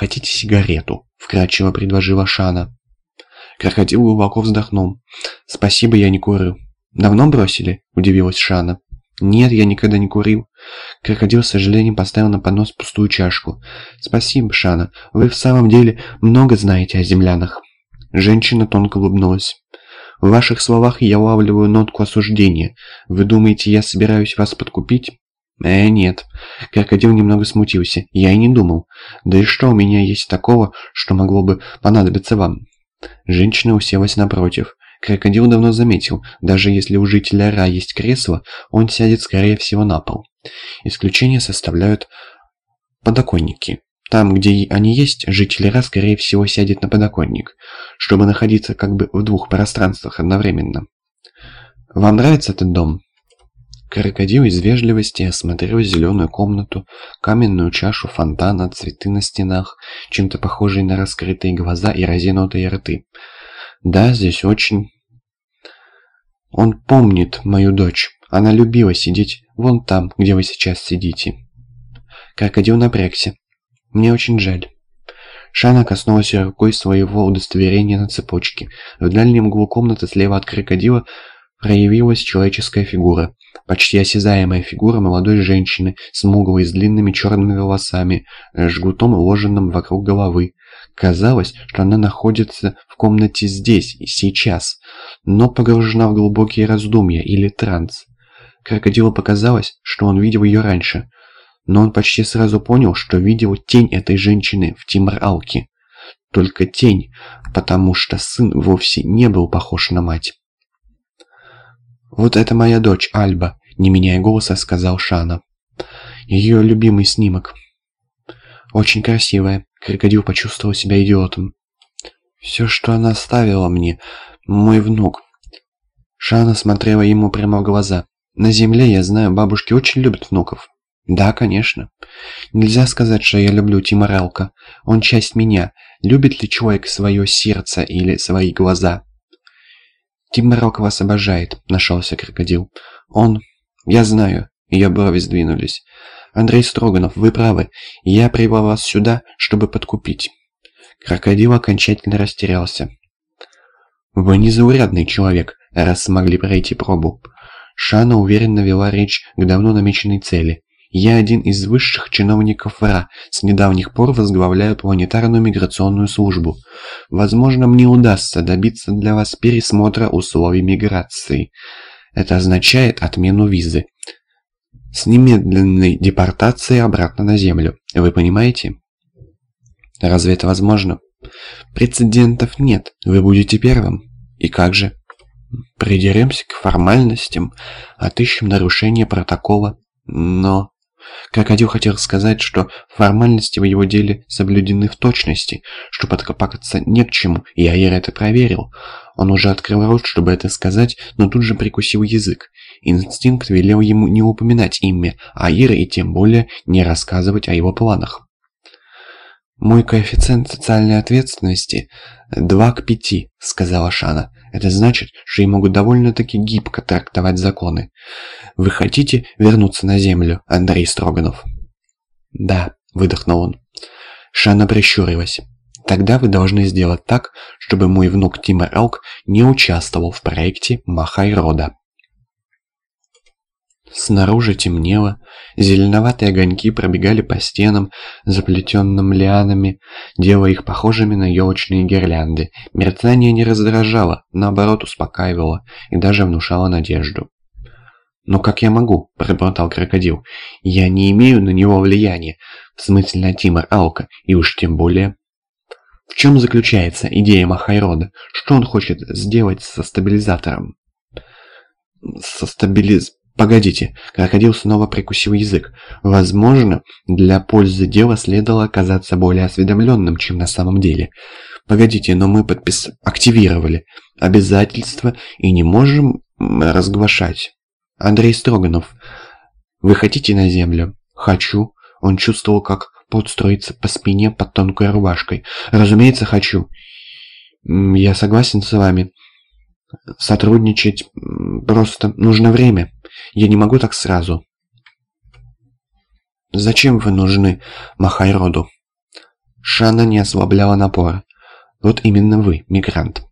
«Хотите сигарету?» — вкратчиво предложила Шана. Крокодил глубоко вздохнул. «Спасибо, я не курю». «Давно бросили?» — удивилась Шана. «Нет, я никогда не курил». Крокодил с сожалением поставил на поднос пустую чашку. «Спасибо, Шана. Вы в самом деле много знаете о землянах». Женщина тонко улыбнулась. «В ваших словах я улавливаю нотку осуждения. Вы думаете, я собираюсь вас подкупить?» «Э, нет». Крокодил немного смутился. «Я и не думал. Да и что у меня есть такого, что могло бы понадобиться вам?» Женщина уселась напротив. Крокодил давно заметил, даже если у жителя Ра есть кресло, он сядет скорее всего на пол. Исключение составляют подоконники. Там, где они есть, житель Ра скорее всего сядет на подоконник, чтобы находиться как бы в двух пространствах одновременно. «Вам нравится этот дом?» Крокодил из вежливости осмотрел зеленую комнату, каменную чашу фонтана, цветы на стенах, чем-то похожие на раскрытые глаза и разинутые рты. Да, здесь очень... Он помнит мою дочь. Она любила сидеть вон там, где вы сейчас сидите. Крокодил напрягся. Мне очень жаль. Шана коснулась рукой своего удостоверения на цепочке. В дальнем углу комнаты слева от крокодила проявилась человеческая фигура. Почти осязаемая фигура молодой женщины, смуглой, с длинными черными волосами, жгутом уложенным вокруг головы. Казалось, что она находится в комнате здесь и сейчас, но погружена в глубокие раздумья или транс. Крокодилу показалось, что он видел ее раньше, но он почти сразу понял, что видел тень этой женщины в Тимр-Алке. Только тень, потому что сын вовсе не был похож на мать. «Вот это моя дочь, Альба», — не меняя голоса, сказал Шана. «Ее любимый снимок». «Очень красивая», — крокодил почувствовал себя идиотом. «Все, что она оставила мне, мой внук». Шана смотрела ему прямо в глаза. «На земле, я знаю, бабушки очень любят внуков». «Да, конечно. Нельзя сказать, что я люблю Тима Релка. Он часть меня. Любит ли человек свое сердце или свои глаза?» «Тимберок вас обожает», — нашелся крокодил. «Он... Я знаю». Ее брови сдвинулись. «Андрей Строганов, вы правы. Я привел вас сюда, чтобы подкупить». Крокодил окончательно растерялся. «Вы незаурядный человек, раз смогли пройти пробу». Шана уверенно вела речь к давно намеченной цели. Я один из высших чиновников ВРА, с недавних пор возглавляю планетарную миграционную службу. Возможно, мне удастся добиться для вас пересмотра условий миграции. Это означает отмену визы. С немедленной депортацией обратно на Землю. Вы понимаете? Разве это возможно? Прецедентов нет. Вы будете первым. И как же? Придеремся к формальностям, отыщем нарушение протокола. Но... Крокодил хотел сказать, что формальности в его деле соблюдены в точности, что подкопаться не к чему, и Аир это проверил. Он уже открыл рот, чтобы это сказать, но тут же прикусил язык. Инстинкт велел ему не упоминать имя Аира и тем более не рассказывать о его планах. «Мой коэффициент социальной ответственности 2 к 5», — сказала Шана. «Это значит, что я могу довольно-таки гибко трактовать законы. Вы хотите вернуться на Землю, Андрей Строганов?» «Да», — выдохнул он. Шана прищурилась. «Тогда вы должны сделать так, чтобы мой внук Тимер Элк не участвовал в проекте Махайрода». Снаружи темнело, зеленоватые огоньки пробегали по стенам, заплетенным лианами, делая их похожими на елочные гирлянды. Мерцание не раздражало, наоборот успокаивало и даже внушало надежду. «Но как я могу?» – пробормотал крокодил. «Я не имею на него влияния, в смысле на Тимор Алка, и уж тем более...» В чем заключается идея Махайрода? Что он хочет сделать со стабилизатором? Со стабилиз... Погодите, крокодил снова прикусил язык. Возможно, для пользы дела следовало оказаться более осведомленным, чем на самом деле. Погодите, но мы подпис... активировали обязательства и не можем разглашать. Андрей Строганов, вы хотите на землю? Хочу. Он чувствовал, как пот строится по спине под тонкой рубашкой. Разумеется, хочу. Я согласен с вами. Сотрудничать просто нужно время. Я не могу так сразу. Зачем вы нужны Махайроду? Шана не ослабляла напора. Вот именно вы, мигрант.